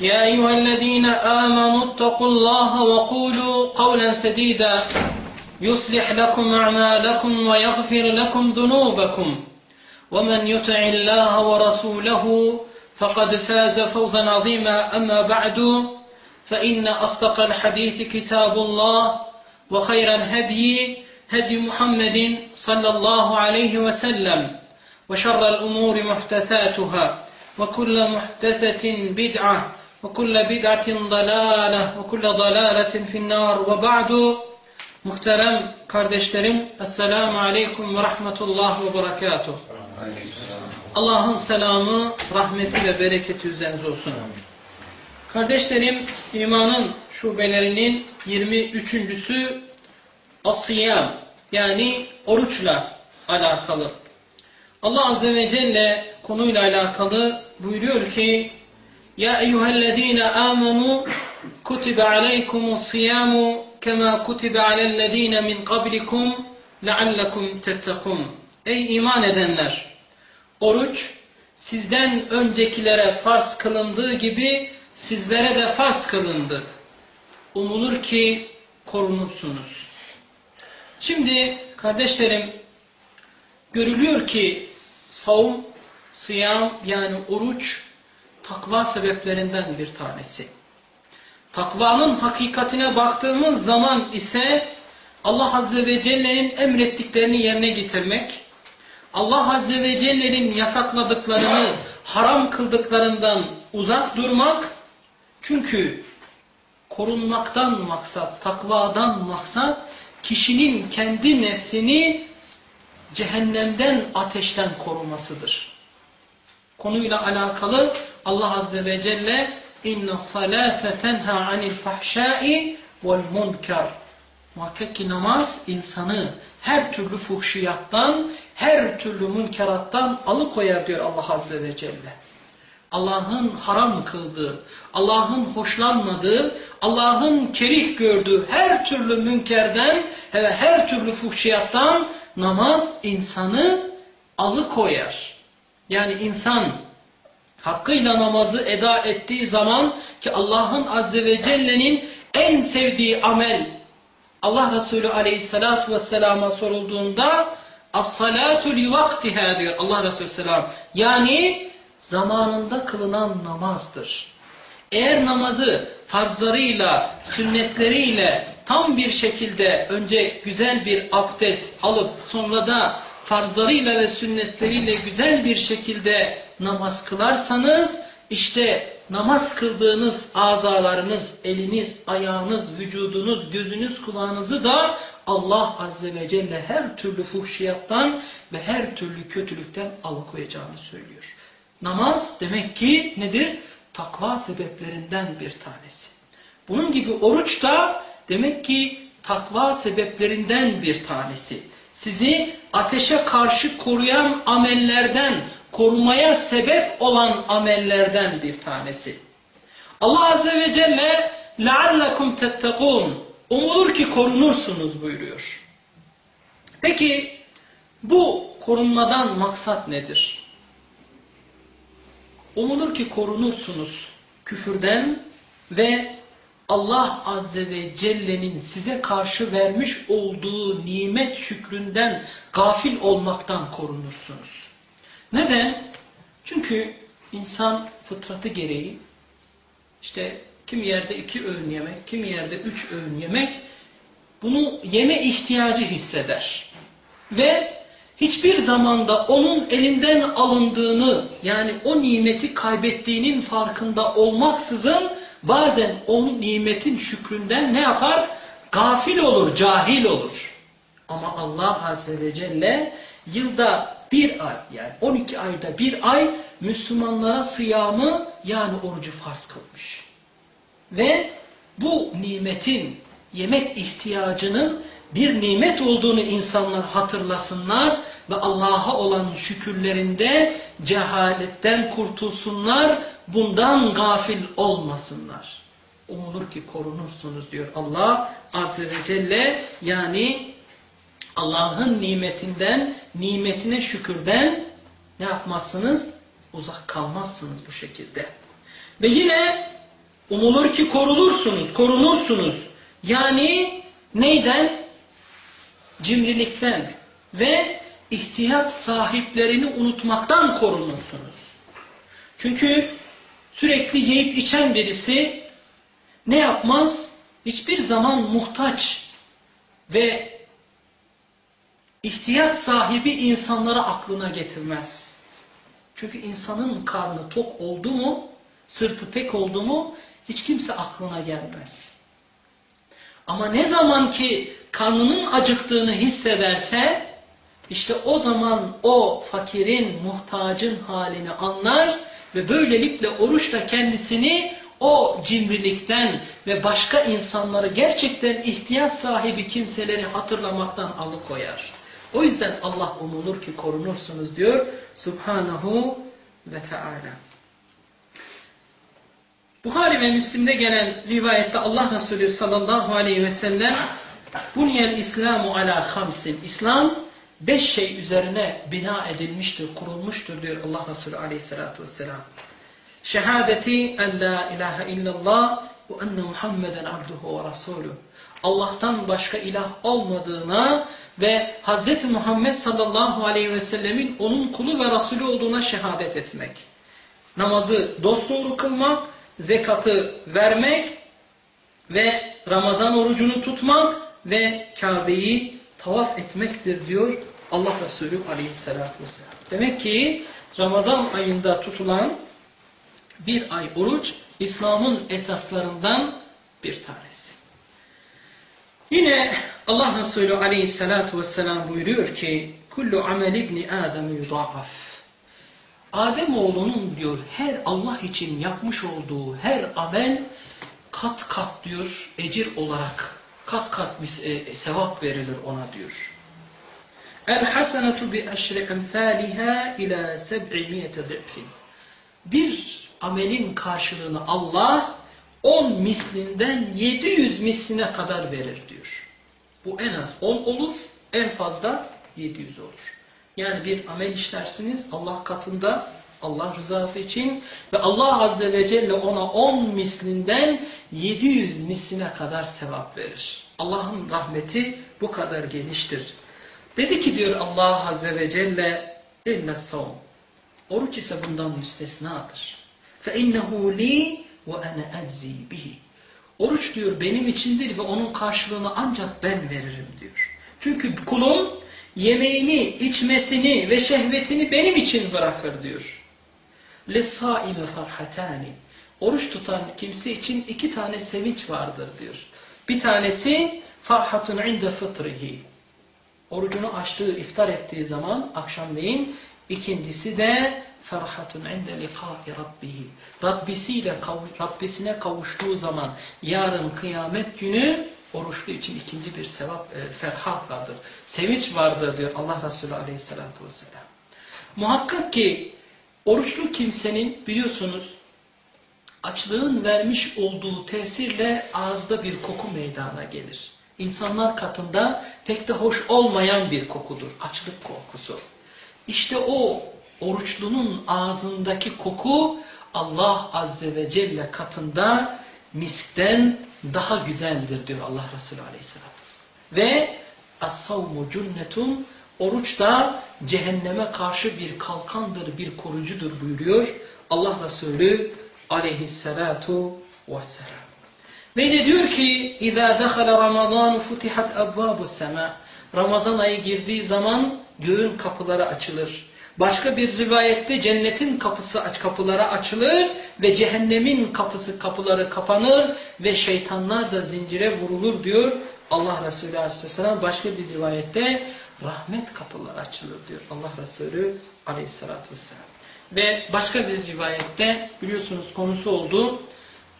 يا أيها الذين آمنوا اتقوا الله وقولوا قولا سديدا. يصلح لكم أعمالكم ويغفر لكم ذنوبكم. ومن يطع الله ورسوله فقد فاز فوزا عظيما. أما بعد فإن أصدق الحديث كتاب الله وخير الهدي هدي محمد صلى الله عليه وسلم وشر الأمور محدثاتها وكل محدثة بدعة وكل بدعة ضلالة وكل ضلالة في النار وبعد Muhterem kardeşlerim, Esselamu Aleyküm ve Rahmetullah ve Berekatuh. Allah'ın selamı, rahmeti ve bereketi üzerinize olsun. Kardeşlerim, imanın şubelerinin 23.sü Asiyam, yani oruçla alakalı. Allah Azze ve Celle konuyla alakalı buyuruyor ki ya eyyühellezine amenu kutibe aleykumus siyamu kema kutibe alellezine min qablikum leallekum tettekun Ey iman edenler! Oruç sizden öncekilere farz kılındığı gibi sizlere de farz kılındı. Umulur ki korunursunuz. Şimdi kardeşlerim görülüyor ki savun, sıyam yani oruç takva sebeplerinden bir tanesi. Takvanın hakikatine baktığımız zaman ise Allah Azze ve Celle'nin emrettiklerini yerine getirmek, Allah Azze ve Celle'nin yasakladıklarını, haram kıldıklarından uzak durmak, çünkü korunmaktan maksat, takvadan maksat, kişinin kendi nefsini cehennemden, ateşten korumasıdır. Konuyla alakalı Allah Azze ve Celle salate tenha anil fahşai vel munkar. Muhakkak ki namaz insanı her türlü fuhşiyattan, her türlü münkerattan alıkoyar diyor Allah Azze ve Celle. Allah'ın haram kıldığı, Allah'ın hoşlanmadığı, Allah'ın kerih gördüğü her türlü münkerden ve her türlü fuhşiyattan namaz insanı alıkoyar. Yani insan hakkıyla namazı eda ettiği zaman ki Allah'ın Azze ve Celle'nin en sevdiği amel Allah Resulü Aleyhisselatü Vesselam'a sorulduğunda as-salatu li vaktiha diyor Allah Resulü Selam. Yani zamanında kılınan namazdır. Eğer namazı farzlarıyla, sünnetleriyle tam bir şekilde önce güzel bir abdest alıp sonra da farzlarıyla ve sünnetleriyle güzel bir şekilde namaz kılarsanız işte namaz kıldığınız azalarınız, eliniz, ayağınız, vücudunuz, gözünüz, kulağınızı da Allah Azze ve Celle her türlü fuhşiyattan ve her türlü kötülükten alıkoyacağını söylüyor. Namaz demek ki nedir? Takva sebeplerinden bir tanesi. Bunun gibi oruç da demek ki takva sebeplerinden bir tanesi Sizi ateşe karşı koruyan amellerden, korumaya sebep olan amellerden bir tanesi. Allah Azze ve Celle لَعَلَّكُمْ تَتَّقُونَ Umulur ki korunursunuz buyuruyor. Peki bu korunmadan maksat nedir? Umulur ki korunursunuz küfürden ve Allah Azze ve Celle'nin size karşı vermiş olduğu nimet şükründen gafil olmaktan korunursunuz. Neden? Çünkü insan fıtratı gereği işte kimi yerde iki öğün yemek, kimi yerde üç öğün yemek bunu yeme ihtiyacı hisseder. Ve hiçbir zamanda onun elinden alındığını yani o nimeti kaybettiğinin farkında olmaksızın bazen o nimetin şükründen ne yapar? Gafil olur, cahil olur. Ama Allah Azze ve Celle yılda bir ay yani 12 ayda bir ay Müslümanlara sıyamı yani orucu farz kılmış. Ve bu nimetin yemek ihtiyacının bir nimet olduğunu insanlar hatırlasınlar ve Allah'a olan şükürlerinde cehaletten kurtulsunlar, bundan gafil olmasınlar. Umulur ki korunursunuz diyor Allah Azze ve Celle. Yani Allah'ın nimetinden, nimetine şükürden ne yapmazsınız? Uzak kalmazsınız bu şekilde. Ve yine umulur ki korulursunuz, korunursunuz. Yani neyden? Cimrilikten ve ihtiyaç sahiplerini unutmaktan korunursunuz. Çünkü sürekli yiyip içen birisi ne yapmaz? Hiçbir zaman muhtaç ve ihtiyaç sahibi insanlara aklına getirmez. Çünkü insanın karnı tok oldu mu, sırtı pek oldu mu hiç kimse aklına gelmez. Ama ne zaman ki karnının acıktığını hissederse işte o zaman o fakirin, muhtacın halini anlar ve böylelikle oruçla kendisini o cimrilikten ve başka insanları gerçekten ihtiyaç sahibi kimseleri hatırlamaktan alıkoyar. O yüzden Allah umulur ki korunursunuz diyor Subhanahu ve Teala. Buhari ve Müslim'de gelen rivayette Allah Resulü sallallahu aleyhi ve sellem Buniyel İslamu ala hamsin. İslam beş şey üzerine bina edilmiştir, kurulmuştur diyor Allah Resulü aleyhissalatü vesselam. Şehadeti en la ilahe illallah ve enne Muhammeden abduhu ve rasulü. Allah'tan başka ilah olmadığına ve Hz. Muhammed sallallahu aleyhi ve sellemin onun kulu ve Resulü olduğuna şehadet etmek. Namazı dosdoğru kılmak, zekatı vermek ve Ramazan orucunu tutmak ve Kabe'yi tavaf etmektir diyor Allah Resulü aleyhissalatü vesselam. Demek ki Ramazan ayında tutulan bir ay oruç İslam'ın esaslarından bir tanesi. Yine Allah Resulü aleyhissalatu vesselam buyuruyor ki kullu amel ibni Adem yudaaf. Adem oğlunun diyor her Allah için yapmış olduğu her amel kat kat diyor ecir olarak kat kat bir e, sevap verilir ona diyor. El hasenatu bi eşri emthaliha ila seb'imiyete dı'fin. Bir amelin karşılığını Allah 10 mislinden 700 misline kadar verir diyor. Bu en az 10 olur, en fazla 700 olur. Yani bir amel işlersiniz Allah katında, Allah rızası için ve Allah Azze ve Celle ona 10 mislinden 700 misline kadar sevap verir. Allah'ın rahmeti bu kadar geniştir. Dedi ki diyor Allah Azze ve Celle اِلَّا الصَّوْمُ Oruç ise bundan müstesnadır. فَاِنَّهُ لِي وَاَنَا اَجْزِي بِهِ Oruç diyor benim içindir ve onun karşılığını ancak ben veririm diyor. Çünkü kulum yemeğini, içmesini ve şehvetini benim için bırakır diyor. لَسَّائِمَ فَرْحَتَانِ Oruç tutan kimse için iki tane sevinç vardır diyor. Bir tanesi farhatun inde fıtrihi. Orucunu açtığı, iftar ettiği zaman akşamleyin. İkincisi de ferhatun inde liqa'i rabbihi. Rabbisiyle Rabbisine kavuştuğu zaman yarın kıyamet günü oruçlu için ikinci bir sevap, e, ferhat vardır. Sevinç vardır diyor Allah Resulü aleyhissalatü vesselam. Muhakkak ki oruçlu kimsenin biliyorsunuz açlığın vermiş olduğu tesirle ağızda bir koku meydana gelir. İnsanlar katında pek de hoş olmayan bir kokudur. Açlık kokusu. İşte o oruçlunun ağzındaki koku Allah Azze ve Celle katında miskten daha güzeldir diyor Allah Resulü Aleyhisselatü Vesselam. Ve as-savmu cünnetun oruç da cehenneme karşı bir kalkandır, bir korucudur buyuruyor Allah Resulü Aleyhisselatu Vesselam. Ve yine diyor ki اِذَا دَخَلَ رَمَضَانُ فُتِحَتْ اَبْوَابُ السَّمَاءِ Ramazan ayı girdiği zaman göğün kapıları açılır. Başka bir rivayette cennetin kapısı aç kapıları açılır ve cehennemin kapısı kapıları kapanır ve şeytanlar da zincire vurulur diyor Allah Resulü Aleyhisselam. Başka bir rivayette rahmet kapıları açılır diyor Allah Resulü Aleyhisselatü Vesselam. Ve başka bir rivayette biliyorsunuz konusu oldu.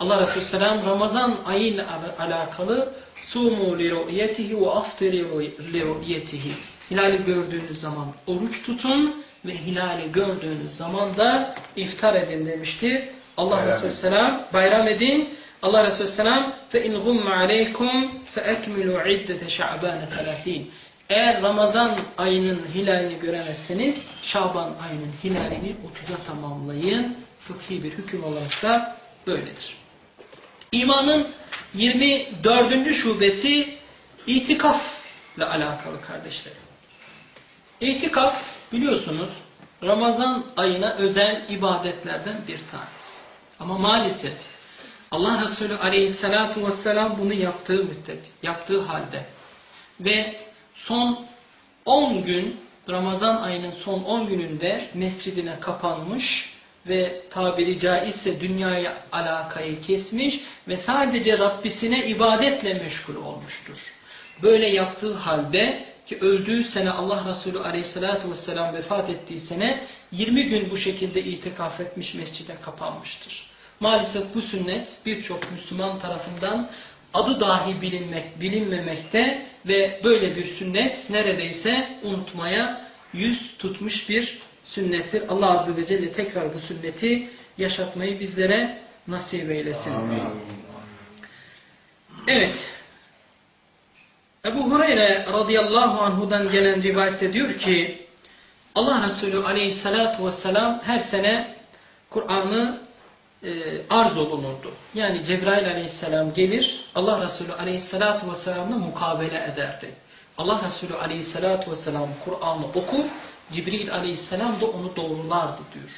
Allah Resulü Selam Ramazan ayıyla alakalı sumu li ru'yetihi ve aftiri li ru'yetihi. Hilali gördüğünüz zaman oruç tutun ve hilali gördüğünüz zaman da iftar edin demiştir. Allah Bayram Resulü. Selam bayram edin. Allah Resulü Selam fe in gumme aleykum fe ekmilu iddete şa'bane 30. Eğer Ramazan ayının hilalini göremezseniz Şaban ayının hilalini 30'a tamamlayın. Fıkhi bir hüküm olarak da böyledir. İmanın 24. şubesi itikafla alakalı kardeşlerim. İtikaf biliyorsunuz Ramazan ayına özel ibadetlerden bir tanesi. Ama maalesef Allah Resulü aleyhissalatu vesselam bunu yaptığı müddet, yaptığı halde ve son 10 gün Ramazan ayının son 10 gününde mescidine kapanmış ve tabiri caizse dünyaya alakayı kesmiş ve sadece Rabbisine ibadetle meşgul olmuştur. Böyle yaptığı halde ki öldüğü sene Allah Resulü aleyhissalatü vesselam vefat ettiği sene 20 gün bu şekilde itikaf etmiş mescide kapanmıştır. Maalesef bu sünnet birçok Müslüman tarafından adı dahi bilinmek, bilinmemekte ve böyle bir sünnet neredeyse unutmaya yüz tutmuş bir sünnettir. Allah Azze ve Celle tekrar bu sünneti yaşatmayı bizlere nasip eylesin. Amin. Evet. Ebu Hureyre radıyallahu anhudan gelen rivayette diyor ki Allah Resulü aleyhissalatu vesselam her sene Kur'an'ı e, arz olunurdu. Yani Cebrail aleyhisselam gelir Allah Resulü aleyhissalatu vesselam'la mukabele ederdi. Allah Resulü aleyhissalatu vesselam Kur'an'ı okur Cibril aleyhisselam da onu doğrulardı diyor.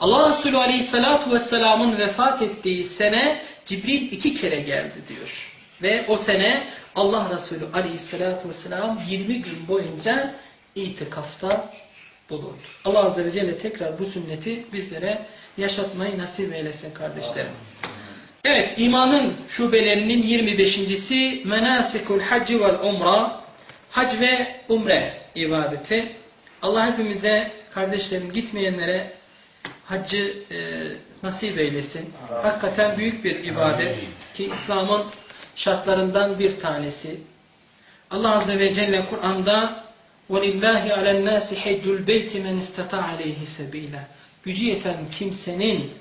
Allah Resulü aleyhissalatu vesselamın vefat ettiği sene Cibril iki kere geldi diyor. Ve o sene Allah Resulü aleyhissalatu vesselam 20 gün boyunca itikafta bulundu. Allah Azze ve Celle tekrar bu sünneti bizlere yaşatmayı nasip eylesin kardeşlerim. Evet imanın şubelerinin 25.si menasikul hacci vel umra hac ve umre ibadeti. Allah hepimize kardeşlerim gitmeyenlere haccı e, nasip eylesin. Hakikaten büyük bir ibadet ki İslam'ın şartlarından bir tanesi. Allah Azze ve Celle Kur'an'da وَلِلَّهِ عَلَى النَّاسِ حَجُّ الْبَيْتِ مَنْ اسْتَطَعَ عَلَيْهِ سَب۪يلًا Gücü yeten kimsenin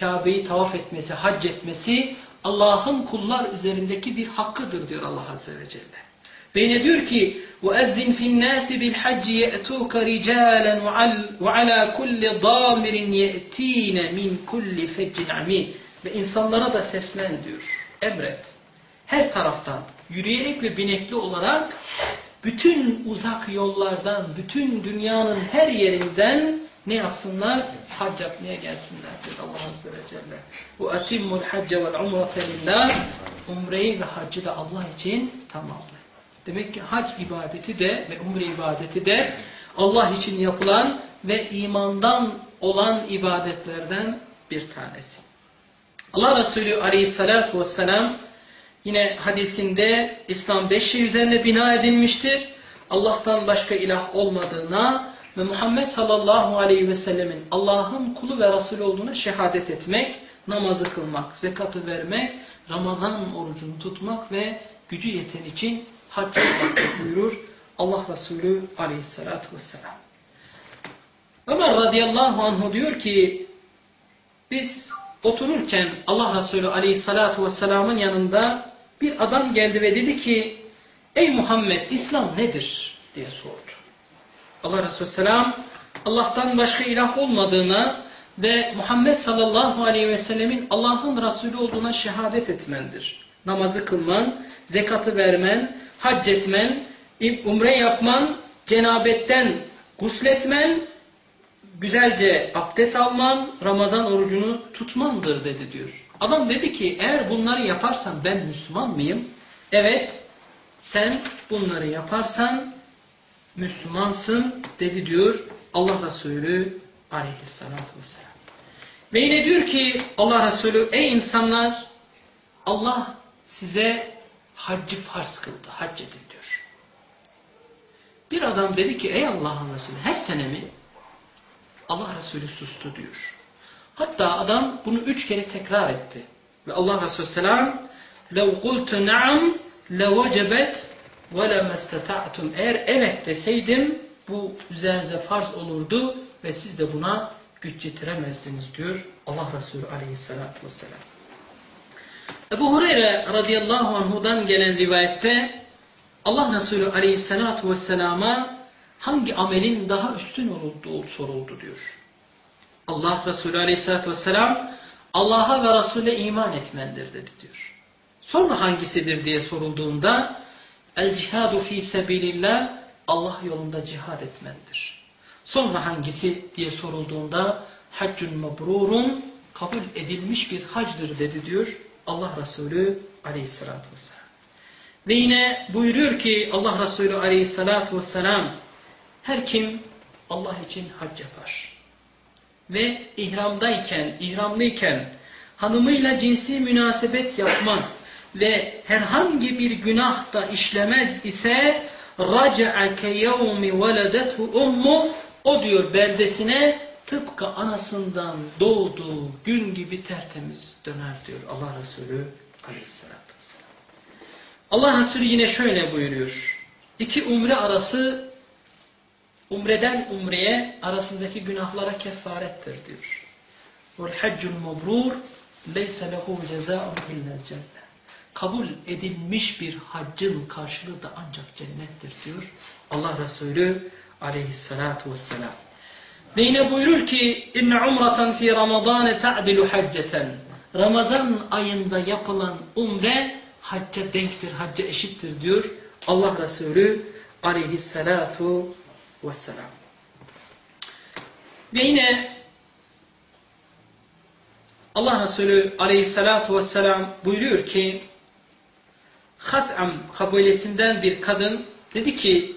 Kabe'yi tavaf etmesi, hac etmesi Allah'ın kullar üzerindeki bir hakkıdır diyor Allah Azze ve Celle. Ve yine diyor ki وَاَذِّنْ فِي النَّاسِ بِالْحَجِّ يَأْتُوكَ رِجَالًا وَعَلَى كُلِّ ضَامِرٍ يَأْتِينَ مِنْ كُلِّ فَجٍّ عَمِينَ Ve insanlara da seslen diyor. Emret. Her taraftan yürüyerek ve binekli olarak bütün uzak yollardan, bütün dünyanın her yerinden ne yapsınlar? Hac yapmaya gelsinler diyor Allah Azze ve Celle. Bu atimmul hacce vel umrete lillah. Umreyi ve haccı da Allah için tamamlayın. Demek ki hac ibadeti de ve umre ibadeti de Allah için yapılan ve imandan olan ibadetlerden bir tanesi. Allah Resulü aleyhissalatu vesselam yine hadisinde İslam beş şey üzerine bina edilmiştir. Allah'tan başka ilah olmadığına ve Muhammed sallallahu aleyhi ve sellemin Allah'ın kulu ve Resulü olduğuna şehadet etmek, namazı kılmak, zekatı vermek, Ramazan orucunu tutmak ve gücü yeten için hac yapmak buyurur Allah Resulü aleyhissalatu vesselam. Ömer radıyallahu anhu diyor ki biz otururken Allah Resulü aleyhissalatu vesselamın yanında bir adam geldi ve dedi ki ey Muhammed İslam nedir diye sordu. Allah Resulü selam Allah'tan başka ilah olmadığına ve Muhammed sallallahu aleyhi ve sellemin Allah'ın Resulü olduğuna şehadet etmendir. Namazı kılman, zekatı vermen, hac etmen, umre yapman, cenabetten gusletmen, güzelce abdest alman, Ramazan orucunu tutmandır dedi diyor. Adam dedi ki eğer bunları yaparsan ben Müslüman mıyım? Evet sen bunları yaparsan Müslümansın dedi diyor Allah Resulü aleyhissalatü vesselam. Ve yine diyor ki Allah Resulü ey insanlar Allah size haccı farz kıldı. Hac edin diyor. Bir adam dedi ki ey Allah'ın Resulü her sene mi? Allah Resulü sustu diyor. Hatta adam bunu üç kere tekrar etti. Ve Allah Resulü selam لَوْ قُلْتُ نَعَمْ لَوَجَبَتْ وَلَمَا اسْتَطَعْتُمْ Eğer evet deseydim bu üzerinize farz olurdu ve siz de buna güç yetiremezdiniz diyor Allah Resulü aleyhissalatü vesselam. Ebu Hureyre radıyallahu anhudan gelen rivayette Allah Resulü aleyhissalatü vesselama hangi amelin daha üstün olduğu soruldu diyor. Allah Resulü aleyhissalatü vesselam Allah'a ve Resul'e iman etmendir dedi diyor. Sonra hangisidir diye sorulduğunda el cihadu fi sebilillah Allah yolunda cihad etmendir. Sonra hangisi diye sorulduğunda haccun mabrurun kabul edilmiş bir hacdır dedi diyor Allah Resulü aleyhissalatü vesselam. Ve yine buyuruyor ki Allah Resulü aleyhissalatü vesselam her kim Allah için hac yapar ve ihramdayken, ihramlıyken hanımıyla cinsi münasebet yapmaz ve herhangi bir günah da işlemez ise raca'a keyevmi veledetu ummu o diyor beldesine tıpkı anasından doğduğu gün gibi tertemiz döner diyor Allah Resulü aleyhissalatü vesselam. Allah Resulü yine şöyle buyuruyor. İki umre arası umreden umreye arasındaki günahlara kefarettir diyor. وَالْحَجُّ الْمَبْرُورِ لَيْسَ لَهُ جَزَاءٌ اِلَّا الْجَنَّةِ Kabul edilmiş bir haccın karşılığı da ancak cennettir diyor Allah Resulü aleyhissalatu vesselam. Ve yine buyurur ki اِنَّ عُمْرَةً فِي رَمَضَانَ تَعْدِلُ حَجَّةً Ramazan ayında yapılan umre hacca denktir, hacca eşittir diyor Allah Resulü aleyhissalatu vesselam. Ve yine Allah Resulü aleyhissalatu vesselam buyuruyor ki Hat'am kabilesinden bir kadın dedi ki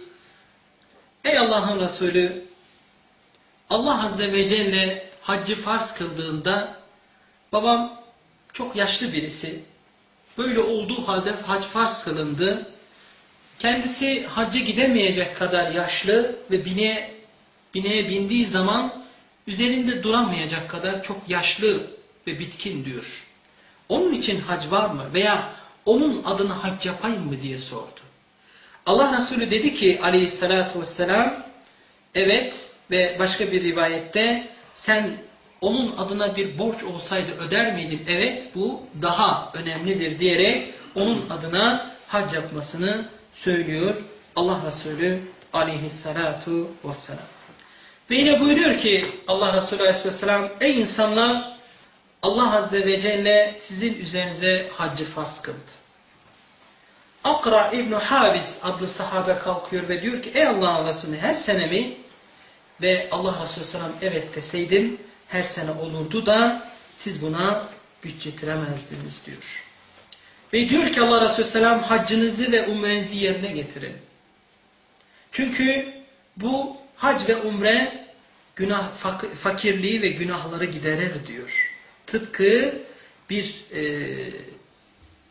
Ey Allah'ın Resulü Allah Azze ve Celle haccı farz kıldığında babam çok yaşlı birisi böyle olduğu halde hac farz kılındı Kendisi hacca gidemeyecek kadar yaşlı ve bineğe, bineğe bindiği zaman üzerinde duramayacak kadar çok yaşlı ve bitkin diyor. Onun için hac var mı? Veya onun adına hac yapayım mı diye sordu. Allah Resulü dedi ki aleyhissalatu vesselam evet ve başka bir rivayette sen onun adına bir borç olsaydı öder miydin? Evet bu daha önemlidir diyerek onun adına hac yapmasını söylüyor Allah Resulü aleyhissalatu vesselam. Ve yine buyuruyor ki Allah Resulü aleyhisselam ey insanlar Allah Azze ve Celle sizin üzerinize haccı farz kıldı. Akra İbn Habis adlı sahabe kalkıyor ve diyor ki ey Allah'ın Resulü her sene mi? Ve Allah Resulü selam evet deseydim her sene olurdu da siz buna güç yetiremezdiniz diyor. Ve diyor ki Allah Resulü Selam haccınızı ve umrenizi yerine getirin. Çünkü bu hac ve umre günah fakirliği ve günahları giderir diyor. Tıpkı bir e,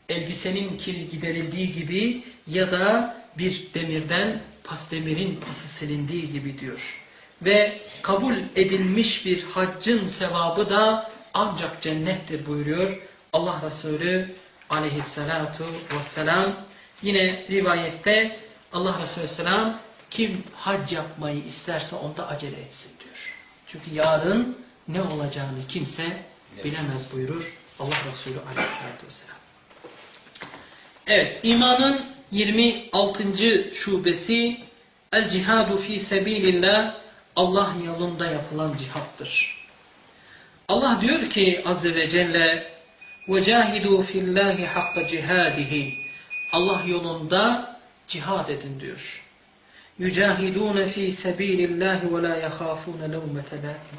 elbisenin kiri giderildiği gibi ya da bir demirden pasdemirin pası silindiği gibi diyor. Ve kabul edilmiş bir haccın sevabı da ancak cennettir buyuruyor Allah Resulü aleyhissalatu vesselam. Yine rivayette Allah Resulü Selam kim hac yapmayı isterse onda acele etsin diyor. Çünkü yarın ne olacağını kimse bilemez buyurur Allah Resulü aleyhissalatü vesselam. Evet imanın 26. şubesi el cihadu fi sebilillah Allah yolunda yapılan cihattır. Allah diyor ki azze ve celle وَجَاهِدُوا فِي اللّٰهِ حَقَّ جِهَادِهِ Allah yolunda cihad edin diyor. يُجَاهِدُونَ ف۪ي سَب۪يلِ اللّٰهِ وَلَا يَخَافُونَ لَوْمَةَ لَائِمٍ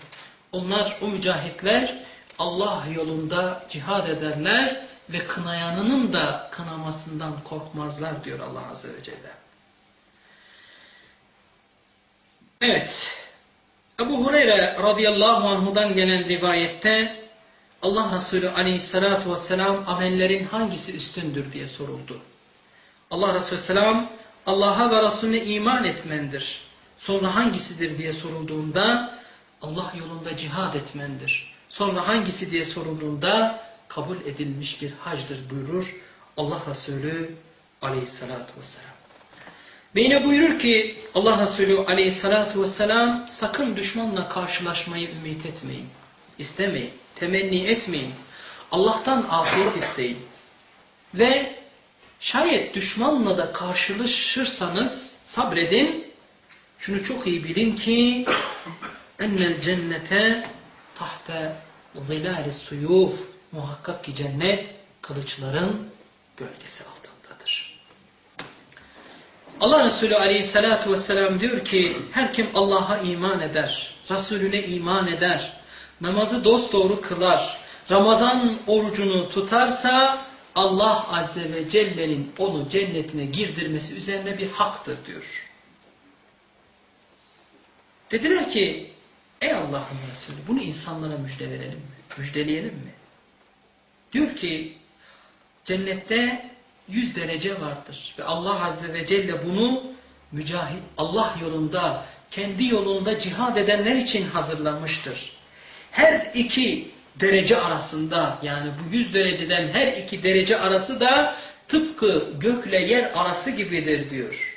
Onlar, o mücahitler Allah yolunda cihad ederler ve kınayanının da kınamasından korkmazlar diyor Allah Azze ve Celle. Evet. Ebu Hureyre radıyallahu anhudan gelen rivayette Allah Resulü aleyhissalatu vesselam amellerin hangisi üstündür diye soruldu. Allah Resulü selam Allah'a ve Resulüne iman etmendir. Sonra hangisidir diye sorulduğunda Allah yolunda cihad etmendir. Sonra hangisi diye sorulduğunda kabul edilmiş bir hacdır buyurur Allah Resulü aleyhissalatu vesselam. Ve yine buyurur ki Allah Resulü aleyhissalatu vesselam sakın düşmanla karşılaşmayı ümit etmeyin. İstemeyin, temenni etmeyin. Allah'tan afiyet isteyin. Ve şayet düşmanla da karşılaşırsanız sabredin. Şunu çok iyi bilin ki ennel cennete tahte zilâli suyuf muhakkak ki cennet kılıçların gölgesi altındadır. Allah Resulü aleyhissalatu vesselam diyor ki her kim Allah'a iman eder, Resulüne iman eder, namazı dosdoğru kılar, Ramazan orucunu tutarsa Allah Azze ve Celle'nin onu cennetine girdirmesi üzerine bir haktır diyor. Dediler ki ey Allah'ın Resulü bunu insanlara müjde verelim mi? Müjdeleyelim mi? Diyor ki cennette yüz derece vardır. Ve Allah Azze ve Celle bunu mücahit Allah yolunda, kendi yolunda cihad edenler için hazırlamıştır. Her iki derece arasında yani bu yüz dereceden her iki derece arası da tıpkı gökle yer arası gibidir diyor.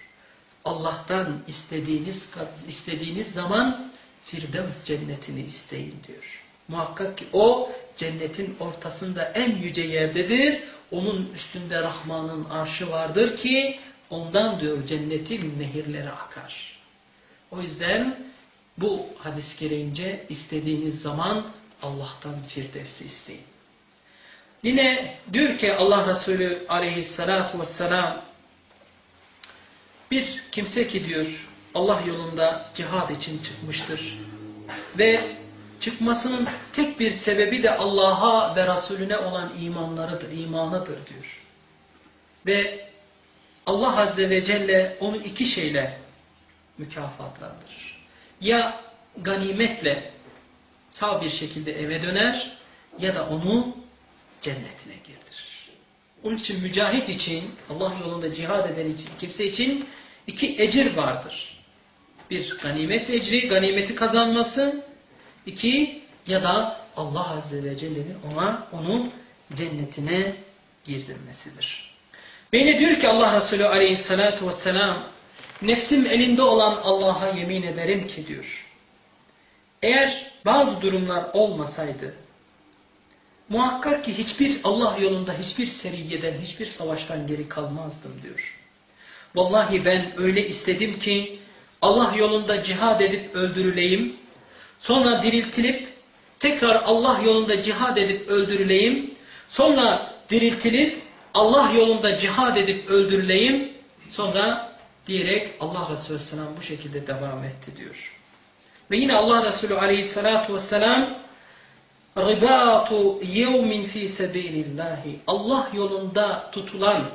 Allah'tan istediğiniz istediğiniz zaman Firdevs cennetini isteyin diyor. Muhakkak ki o cennetin ortasında en yüce yerdedir. Onun üstünde Rahman'ın arşı vardır ki ondan diyor cennetin nehirleri akar. O yüzden bu hadis gereğince istediğiniz zaman Allah'tan Firdevs'i isteyin. Yine diyor ki Allah Resulü aleyhissalatu vesselam bir kimse ki diyor Allah yolunda cihad için çıkmıştır. Ve çıkmasının tek bir sebebi de Allah'a ve Resulüne olan imanlarıdır, imanıdır diyor. Ve Allah Azze ve Celle onu iki şeyle mükafatlandırır. Ya ganimetle sağ bir şekilde eve döner ya da onu cennetine girdirir. Onun için mücahit için, Allah yolunda cihad eden için, kimse için iki ecir vardır. Bir ganimet ecri, ganimeti kazanması. iki ya da Allah Azze ve Celle'nin ona, onun cennetine girdirmesidir. Ve yine diyor ki Allah Resulü aleyhissalatu vesselam nefsim elinde olan Allah'a yemin ederim ki diyor. Eğer bazı durumlar olmasaydı muhakkak ki hiçbir Allah yolunda hiçbir seriyeden, hiçbir savaştan geri kalmazdım diyor. Vallahi ben öyle istedim ki Allah yolunda cihad edip öldürüleyim. Sonra diriltilip tekrar Allah yolunda cihad edip öldürüleyim. Sonra diriltilip Allah yolunda cihad edip öldürüleyim. Sonra diyerek Allah Resulü Vesselam bu şekilde devam etti diyor. Ve yine Allah Resulü Aleyhisselatü Vesselam ribatu yevmin fi sebilillahi Allah yolunda tutulan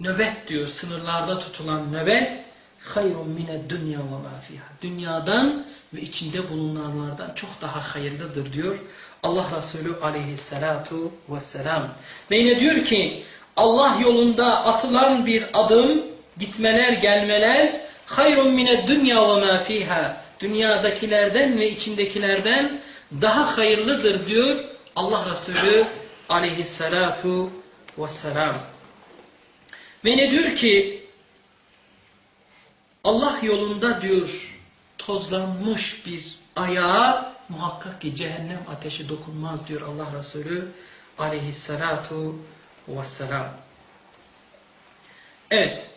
nöbet diyor sınırlarda tutulan nöbet hayrun mine dünya ve ma. Dünyadan ve içinde bulunanlardan çok daha hayırlıdır diyor Allah Resulü aleyhissalatu vesselam. Ve yine diyor ki Allah yolunda atılan bir adım, gitmeler, gelmeler hayrun mine dünya ve ma fiha. Dünyadakilerden ve içindekilerden daha hayırlıdır diyor Allah Resulü aleyhissalatu vesselam. Ve ne diyor ki Allah yolunda diyor tozlanmış bir ayağa muhakkak ki cehennem ateşi dokunmaz diyor Allah Resulü aleyhissalatu vesselam. Evet.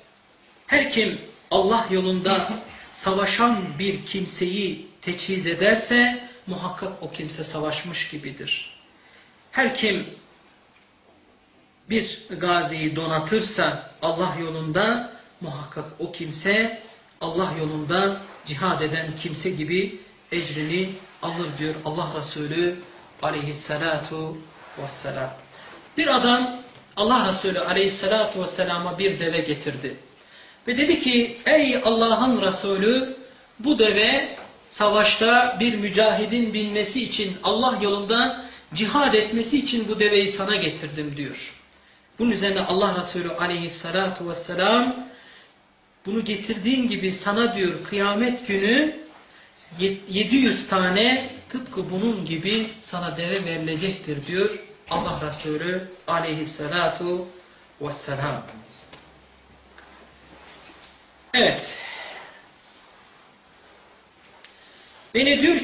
Her kim Allah yolunda savaşan bir kimseyi teçhiz ederse muhakkak o kimse savaşmış gibidir. Her kim bir gaziyi donatırsa Allah yolunda muhakkak o kimse Allah yolunda cihad eden kimse gibi ecrini alır diyor Allah Resulü aleyhissalatu vesselam. Bir adam Allah Resulü aleyhissalatu vesselama bir deve getirdi. Ve dedi ki ey Allah'ın Resulü bu deve savaşta bir mücahidin binmesi için Allah yolunda cihad etmesi için bu deveyi sana getirdim diyor. Bunun üzerine Allah Resulü aleyhissalatu vesselam bunu getirdiğin gibi sana diyor kıyamet günü 700 tane tıpkı bunun gibi sana deve verilecektir diyor Allah Resulü aleyhissalatu vesselam. Evet. Ve ne diyor